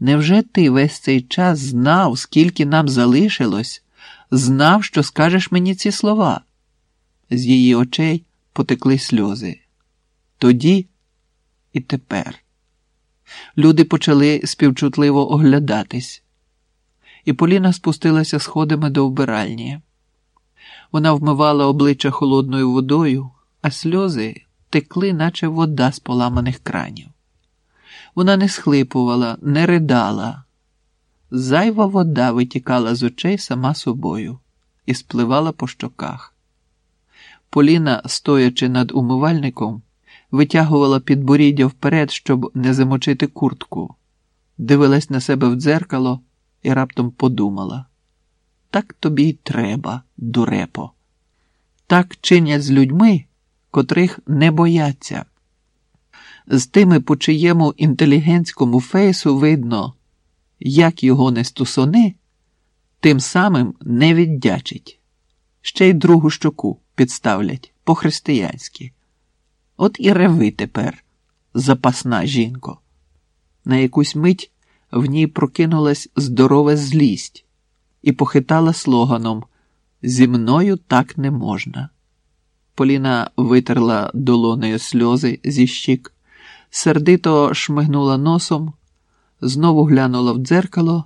Невже ти весь цей час знав, скільки нам залишилось, знав, що скажеш мені ці слова? З її очей потекли сльози. Тоді і тепер. Люди почали співчутливо оглядатись, і Поліна спустилася сходами до вбиральні. Вона вмивала обличчя холодною водою, а сльози текли, наче вода з поламаних кранів. Вона не схлипувала, не ридала. Зайва вода витікала з очей сама собою і спливала по щоках. Поліна, стоячи над умивальником, витягувала підборіддя вперед, щоб не замочити куртку, дивилась на себе в дзеркало і раптом подумала: так тобі й треба, дурепо. Так чинять з людьми, котрих не бояться. З тими, по чиєму інтелігентському фейсу видно, як його не стусони, тим самим не віддячить. Ще й другу щоку підставлять по-християнськи. От і реви тепер, запасна жінко. На якусь мить в ній прокинулась здорова злість і похитала слоганом Зі мною так не можна. Поліна витерла долонею сльози зі щік, сердито шмигнула носом, знову глянула в дзеркало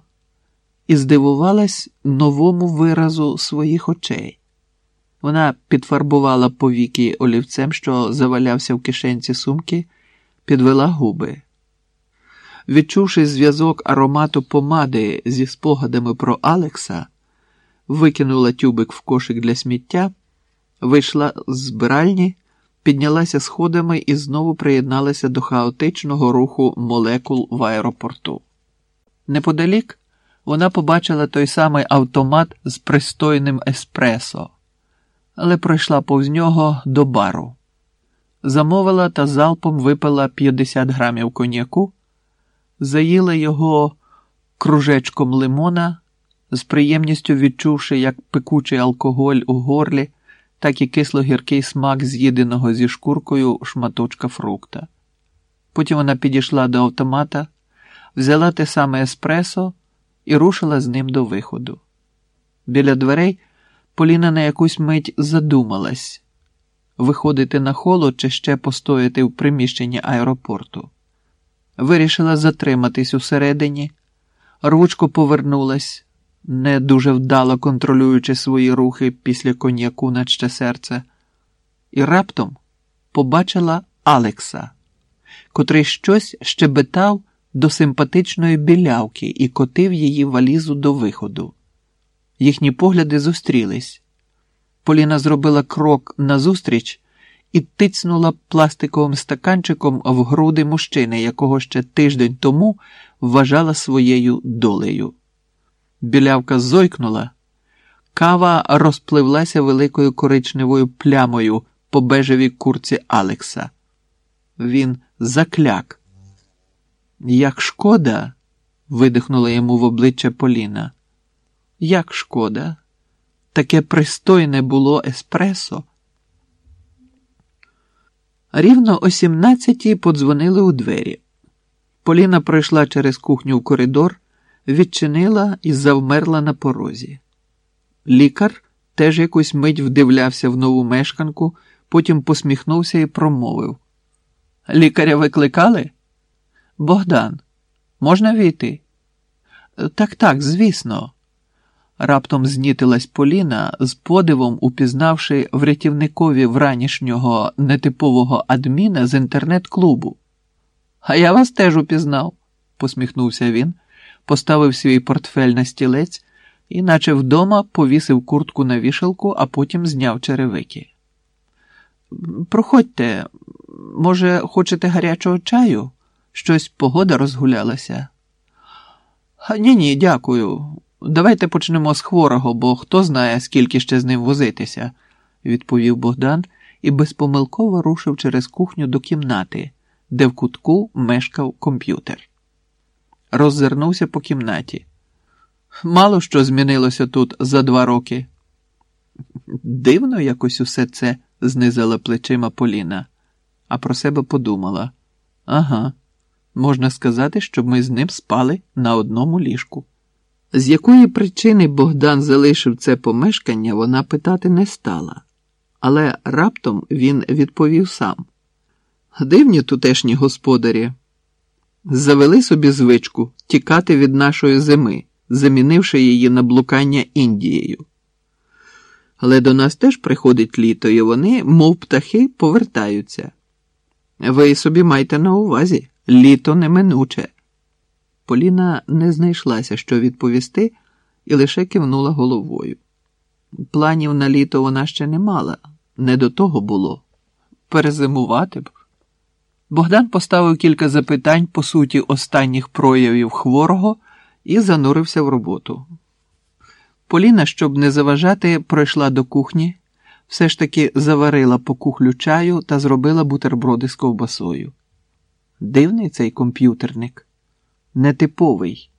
і здивувалась новому виразу своїх очей. Вона підфарбувала повіки олівцем, що завалявся в кишенці сумки, підвела губи. Відчувши зв'язок аромату помади зі спогадами про Алекса, викинула тюбик в кошик для сміття, вийшла з збиральні, піднялася сходами і знову приєдналася до хаотичного руху молекул в аеропорту. Неподалік вона побачила той самий автомат з пристойним еспресо але пройшла повз нього до бару. Замовила та залпом випила 50 грамів коньяку, заїла його кружечком лимона, з приємністю відчувши як пекучий алкоголь у горлі, так і кисло-гіркий смак з'їденого зі шкуркою шматочка фрукта. Потім вона підійшла до автомата, взяла те саме еспресо і рушила з ним до виходу. Біля дверей. Поліна на якусь мить задумалась виходити на холод чи ще постояти в приміщенні аеропорту. Вирішила затриматись усередині, рвучко повернулась, не дуже вдало контролюючи свої рухи після коньяку наче серце, і раптом побачила Алекса, котрий щось щебетав до симпатичної білявки і котив її валізу до виходу. Їхні погляди зустрілись. Поліна зробила крок назустріч і тицнула пластиковим стаканчиком в груди мужчини, якого ще тиждень тому вважала своєю долею. Білявка зойкнула, кава розпливлася великою коричневою плямою по бежевій курці Алекса. Він закляк. Як шкода, видихнула йому в обличчя Поліна. Як шкода, таке пристойне було еспресо. Рівно о сімнадцятій подзвонили у двері. Поліна пройшла через кухню в коридор, відчинила і завмерла на порозі. Лікар теж якусь мить вдивлявся в нову мешканку, потім посміхнувся і промовив. Лікаря викликали? Богдан, можна війти? Так, так, звісно. Раптом знітилась Поліна, з подивом упізнавши в рятівникові вранішнього нетипового адміна з інтернет-клубу. А я вас теж упізнав, посміхнувся він, поставив свій портфель на стілець і, наче вдома, повісив куртку на вішалку, а потім зняв черевики. Проходьте, може, хочете гарячого чаю? Щось погода розгулялася. Ні, ні, дякую. Давайте почнемо з хворого, бо хто знає, скільки ще з ним возитися, відповів Богдан і безпомилково рушив через кухню до кімнати, де в кутку мешкав комп'ютер. Роззирнувся по кімнаті. Мало що змінилося тут за два роки. Дивно якось усе це, знизила плечима Поліна, а про себе подумала. Ага, Можна сказати, щоб ми з ним спали на одному ліжку. З якої причини Богдан залишив це помешкання, вона питати не стала, але раптом він відповів сам: Дивні тутешні господарі, завели собі звичку тікати від нашої зими, замінивши її на блукання Індією. Але до нас теж приходить літо, і вони, мов птахи, повертаються. Ви собі майте на увазі, літо неминуче. Поліна не знайшлася, що відповісти, і лише кивнула головою. Планів на літо вона ще не мала, не до того було. Перезимувати б. Богдан поставив кілька запитань по суті останніх проявів хворого і занурився в роботу. Поліна, щоб не заважати, пройшла до кухні, все ж таки заварила по кухлю чаю та зробила бутерброди з ковбасою. Дивний цей комп'ютерник, нетиповий.